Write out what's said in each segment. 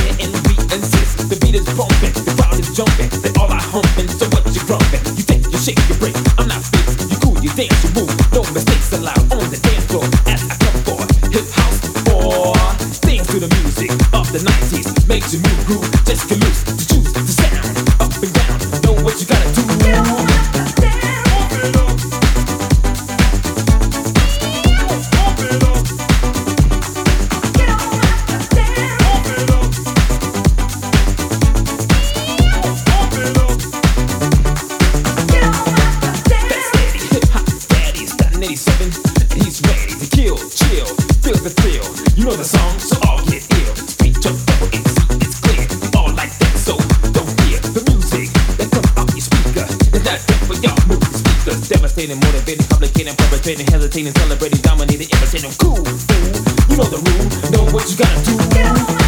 and we insist. The beat is bumping, the crowd is jumping. They all are humping, so what you grumping? You think you shake, you break. I'm not fixed. You cool, you dance, you move. No mistakes allowed on the dance floor. As I come for hip house or dance to the music of the 90s. Make your new groove, just get. 1987, and he's ready to kill, chill, feel the thrill. You know the song, so all get ill. Speed jump double inside, it's clear, all like that, so don't fear the music that comes out your speaker. Is that fit for y'all movie speakers? Devastating, motivating, complicating, perpetrating, hesitating, celebrating, dominating, imitating, cool. You know the room, know what you gotta do.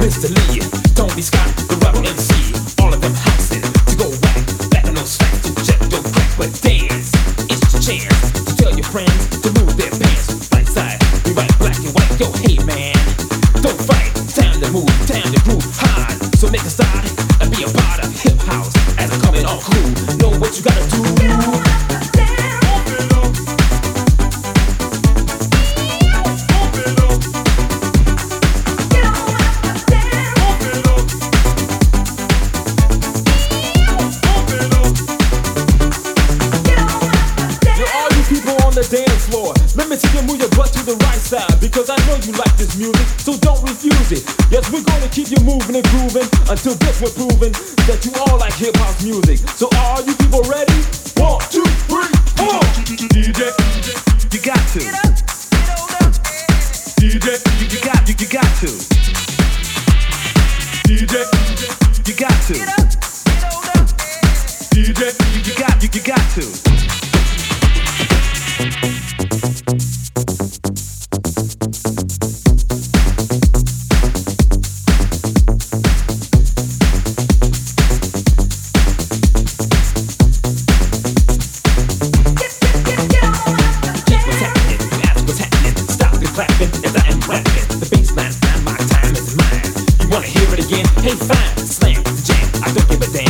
Mr. Lee, Tony Scott, yo, hey man, don't fight, time to move, time to groove hard. So make a start and be a part of hip house as I'm coming all cool. Know what you gotta do. You move your butt to the right side because I know you like this music, so don't refuse it. Yes, we're gonna keep you moving and grooving until this we're proving that you all like hip hop music. So are you people ready? One, two, three, four. DJ, You got to. DJ, You, you got you, you got to. DJ, You got to. Wanna hear it again? Hey, fine, slam jam. I don't give a damn.